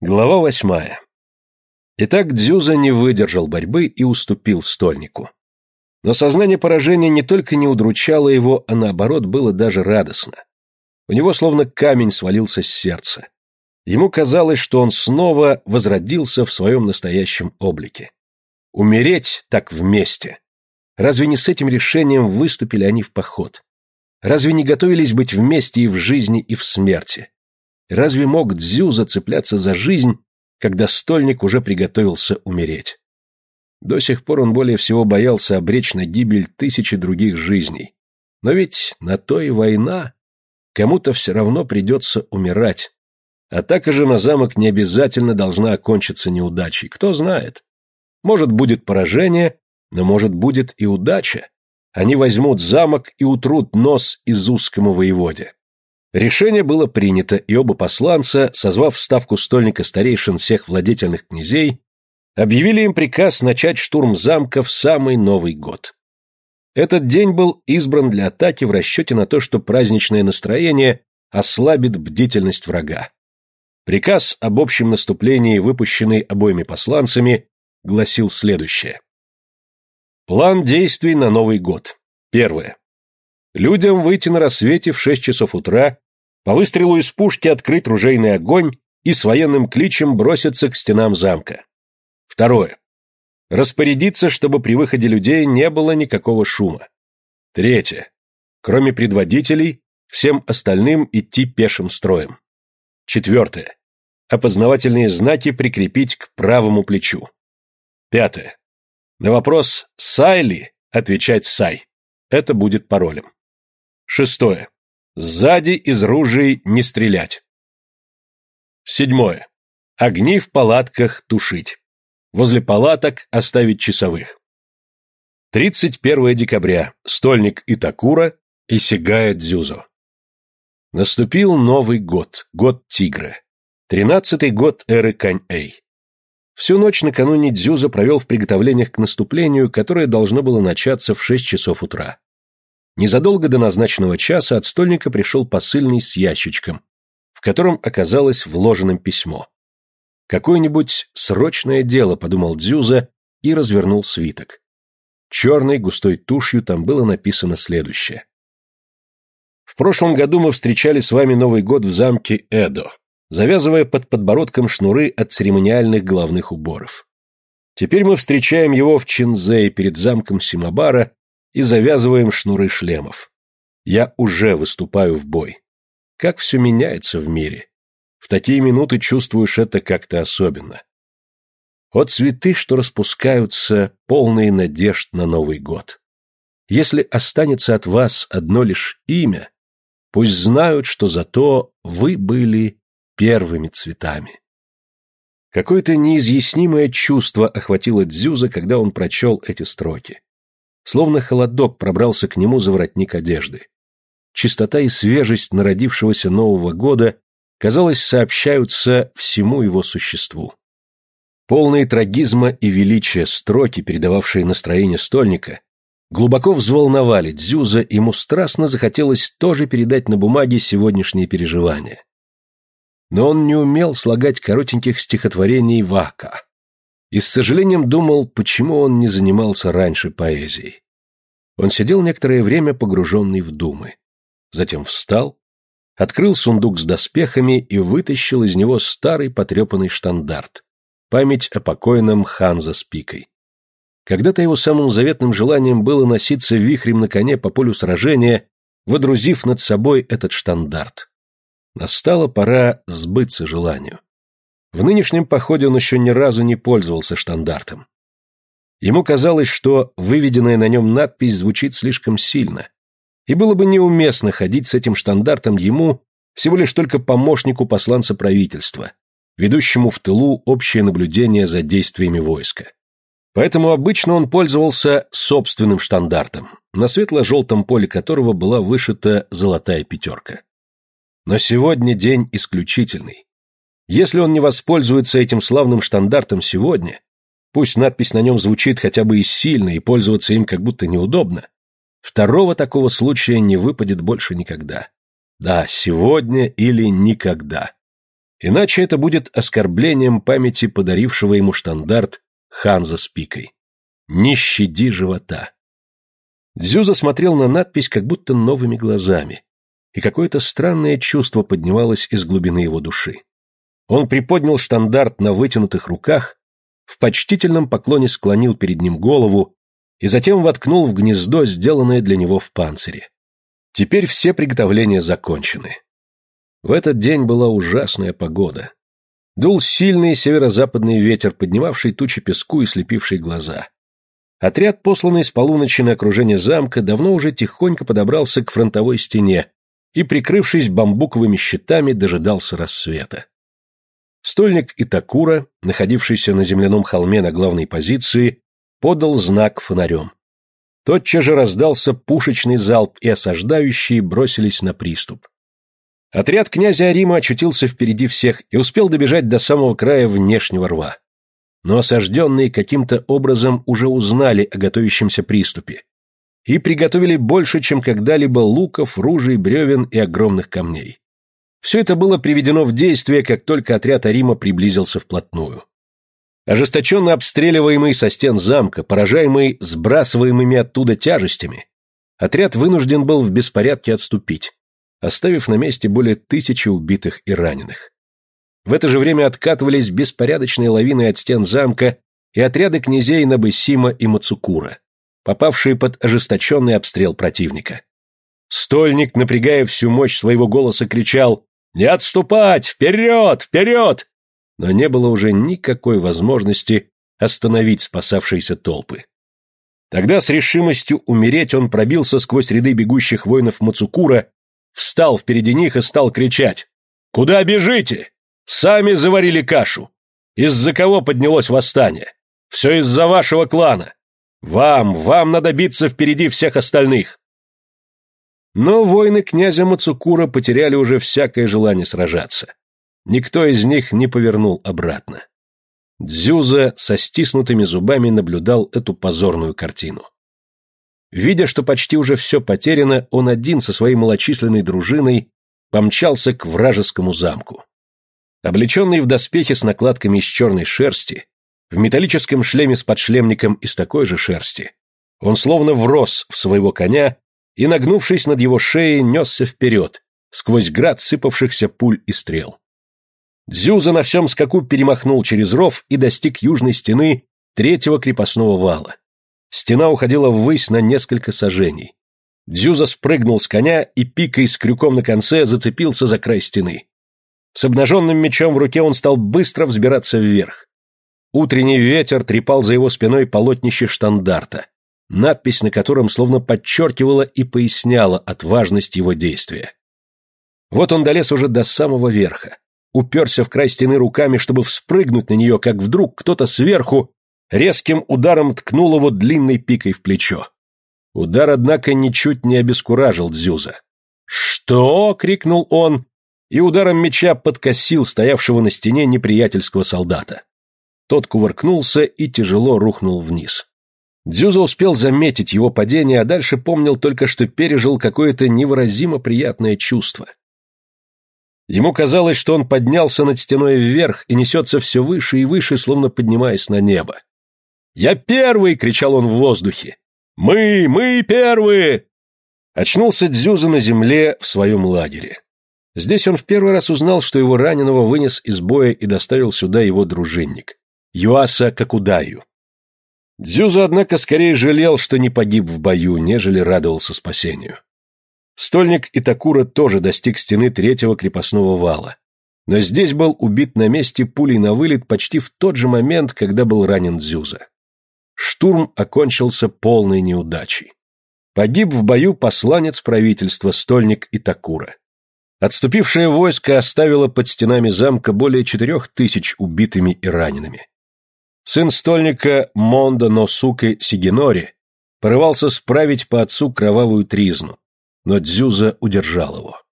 Глава восьмая. Итак, Дзюза не выдержал борьбы и уступил стольнику. Но сознание поражения не только не удручало его, а наоборот было даже радостно. У него словно камень свалился с сердца. Ему казалось, что он снова возродился в своем настоящем облике. Умереть так вместе. Разве не с этим решением выступили они в поход? Разве не готовились быть вместе и в жизни, и в смерти? Разве мог Дзю зацепляться за жизнь, когда стольник уже приготовился умереть? До сих пор он более всего боялся обречь на гибель тысячи других жизней. Но ведь на то и война. Кому-то все равно придется умирать. Атака же на замок не обязательно должна окончиться неудачей. Кто знает. Может, будет поражение, но может, будет и удача. Они возьмут замок и утрут нос из узкому воеводе. Решение было принято, и оба посланца, созвав в ставку стольника старейшин всех владетельных князей, объявили им приказ начать штурм замка в самый Новый год. Этот день был избран для атаки в расчете на то, что праздничное настроение ослабит бдительность врага. Приказ об общем наступлении, выпущенный обоими посланцами, гласил следующее. План действий на Новый год. Первое. Людям выйти на рассвете в шесть часов утра, по выстрелу из пушки открыть ружейный огонь и с военным кличем броситься к стенам замка. Второе. Распорядиться, чтобы при выходе людей не было никакого шума. Третье. Кроме предводителей, всем остальным идти пешим строем. Четвертое. Опознавательные знаки прикрепить к правому плечу. Пятое. На вопрос «Сай ли?» отвечать «Сай». Это будет паролем. Шестое. Сзади из ружей не стрелять. Седьмое. Огни в палатках тушить. Возле палаток оставить часовых. 31 декабря. Стольник Итакура и Сигая Дзюзо. Наступил Новый год, год тигра. Тринадцатый год эры Кань-Эй. Всю ночь накануне Дзюза провел в приготовлениях к наступлению, которое должно было начаться в шесть часов утра. Незадолго до назначенного часа от стольника пришел посыльный с ящичком, в котором оказалось вложенным письмо. «Какое-нибудь срочное дело», — подумал Дзюза и развернул свиток. Черной густой тушью там было написано следующее. «В прошлом году мы встречали с вами Новый год в замке Эдо, завязывая под подбородком шнуры от церемониальных головных уборов. Теперь мы встречаем его в Чинзей перед замком Симабара и завязываем шнуры шлемов. Я уже выступаю в бой. Как все меняется в мире. В такие минуты чувствуешь это как-то особенно. Вот цветы, что распускаются, полные надежд на Новый год. Если останется от вас одно лишь имя, пусть знают, что зато вы были первыми цветами. Какое-то неизъяснимое чувство охватило Дзюза, когда он прочел эти строки. Словно холодок пробрался к нему за воротник одежды. Чистота и свежесть народившегося Нового года, казалось, сообщаются всему его существу. Полные трагизма и величия строки, передававшие настроение стольника, глубоко взволновали Дзюза, ему страстно захотелось тоже передать на бумаге сегодняшние переживания. Но он не умел слагать коротеньких стихотворений вака и с сожалением думал, почему он не занимался раньше поэзией. Он сидел некоторое время погруженный в думы. Затем встал, открыл сундук с доспехами и вытащил из него старый потрепанный штандарт, память о покойном Ханза с пикой. Когда-то его самым заветным желанием было носиться вихрем на коне по полю сражения, водрузив над собой этот штандарт. Настала пора сбыться желанию. В нынешнем походе он еще ни разу не пользовался штандартом. Ему казалось, что выведенная на нем надпись звучит слишком сильно, и было бы неуместно ходить с этим штандартом ему, всего лишь только помощнику посланца правительства, ведущему в тылу общее наблюдение за действиями войска. Поэтому обычно он пользовался собственным штандартом, на светло-желтом поле которого была вышита золотая пятерка. Но сегодня день исключительный. Если он не воспользуется этим славным штандартом сегодня, пусть надпись на нем звучит хотя бы и сильно, и пользоваться им как будто неудобно, второго такого случая не выпадет больше никогда. Да, сегодня или никогда. Иначе это будет оскорблением памяти подарившего ему штандарт Ханза с пикой. «Не щади живота». Дзюза смотрел на надпись как будто новыми глазами, и какое-то странное чувство поднималось из глубины его души. Он приподнял штандарт на вытянутых руках, в почтительном поклоне склонил перед ним голову и затем воткнул в гнездо, сделанное для него в панцире. Теперь все приготовления закончены. В этот день была ужасная погода. Дул сильный северо-западный ветер, поднимавший тучи песку и слепивший глаза. Отряд, посланный с полуночи на окружение замка, давно уже тихонько подобрался к фронтовой стене и, прикрывшись бамбуковыми щитами, дожидался рассвета. Стольник Итакура, находившийся на земляном холме на главной позиции, подал знак фонарем. Тотчас же раздался пушечный залп, и осаждающие бросились на приступ. Отряд князя Арима очутился впереди всех и успел добежать до самого края внешнего рва но осажденные каким-то образом уже узнали о готовящемся приступе и приготовили больше, чем когда-либо луков, ружей, бревен и огромных камней. Все это было приведено в действие, как только отряд Арима приблизился вплотную. Ожесточенно обстреливаемый со стен замка, поражаемый сбрасываемыми оттуда тяжестями, отряд вынужден был в беспорядке отступить, оставив на месте более тысячи убитых и раненых. В это же время откатывались беспорядочные лавины от стен замка и отряды князей Набысима и Мацукура, попавшие под ожесточенный обстрел противника. Стольник, напрягая всю мощь своего голоса, кричал «Не отступать! Вперед! Вперед!» Но не было уже никакой возможности остановить спасавшиеся толпы. Тогда с решимостью умереть он пробился сквозь ряды бегущих воинов Мацукура, встал впереди них и стал кричать «Куда бежите? Сами заварили кашу. Из-за кого поднялось восстание? Все из-за вашего клана. Вам, вам надо биться впереди всех остальных. Но воины князя Мацукура потеряли уже всякое желание сражаться. Никто из них не повернул обратно. Дзюза со стиснутыми зубами наблюдал эту позорную картину. Видя, что почти уже все потеряно, он один со своей малочисленной дружиной помчался к вражескому замку. Облеченный в доспехи с накладками из черной шерсти, в металлическом шлеме с подшлемником из такой же шерсти, он словно врос в своего коня и, нагнувшись над его шеей, несся вперед, сквозь град сыпавшихся пуль и стрел. Дзюза на всем скаку перемахнул через ров и достиг южной стены третьего крепостного вала. Стена уходила ввысь на несколько сажений. Дзюза спрыгнул с коня и пикой с крюком на конце зацепился за край стены. С обнаженным мечом в руке он стал быстро взбираться вверх. Утренний ветер трепал за его спиной полотнище штандарта, надпись на котором словно подчеркивала и поясняла отважность его действия. Вот он долез уже до самого верха, уперся в край стены руками, чтобы вспрыгнуть на нее, как вдруг кто-то сверху резким ударом ткнул его длинной пикой в плечо. Удар, однако, ничуть не обескуражил Дзюза. «Что?» — крикнул он, и ударом меча подкосил стоявшего на стене неприятельского солдата. Тот кувыркнулся и тяжело рухнул вниз. Дзюза успел заметить его падение, а дальше помнил только, что пережил какое-то невыразимо приятное чувство. Ему казалось, что он поднялся над стеной вверх и несется все выше и выше, словно поднимаясь на небо. «Я первый!» — кричал он в воздухе. «Мы! Мы первые!» Очнулся Дзюза на земле в своем лагере. Здесь он в первый раз узнал, что его раненого вынес из боя и доставил сюда его дружинник. Юаса Какудаю. Дзюза, однако, скорее жалел, что не погиб в бою, нежели радовался спасению. Стольник Итакура тоже достиг стены третьего крепостного вала, но здесь был убит на месте пулей на вылет почти в тот же момент, когда был ранен Дзюза. Штурм окончился полной неудачей. Погиб в бою посланец правительства Стольник Итакура. Отступившее войско оставило под стенами замка более четырех тысяч убитыми и ранеными. Сын стольника Мондо Носуке Сигинори порывался справить по отцу кровавую тризну, но Дзюза удержал его.